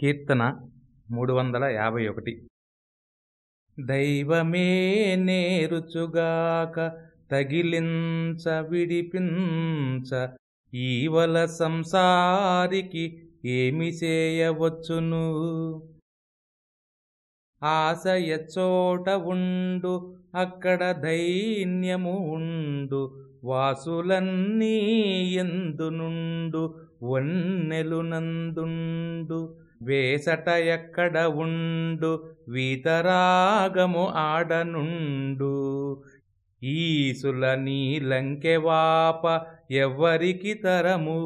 కీర్తన మూడు వందల యాభై ఒకటి. దైవమే నేరుచుగాక తగిలించ విడిపించ ఈవల సంసారికి ఏమి చేయవచ్చును? ఆశ ఎచ్చోట ఉండు అక్కడ దైన్యము ఉండు వాసులన్నీ ఎందునుండు నుండు నందుండు. వేసట ఎక్కడ ఉండు వీతరాగము ఆడనుండు. ఈసుల నీలంకెవాప ఎవ్వరికి తరము.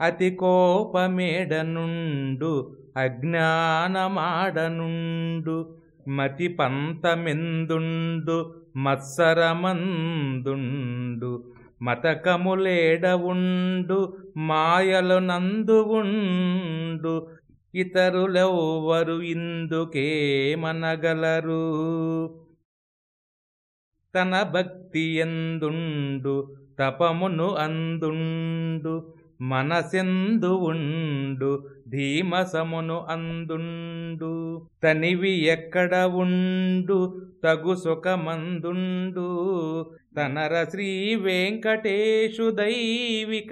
అతి కోపమేడనుండు అజ్ఞానమాడనుండు. మతి పంతమెందుండు మత్సరమందుండు. మతకములేడవుండు మాయలు నందువుండు ఇతరులెవ్వరు ఇందుకేమనగలరు? తన భక్తి ఎందుండు తపమును అందుండు మనసెందు ఉండు ధీమసమును అందుండు. తనివి ఎక్కడ ఉండు తగు సుఖమందుండు. తనర శ్రీ వెంకటేశు దైవికములివియే.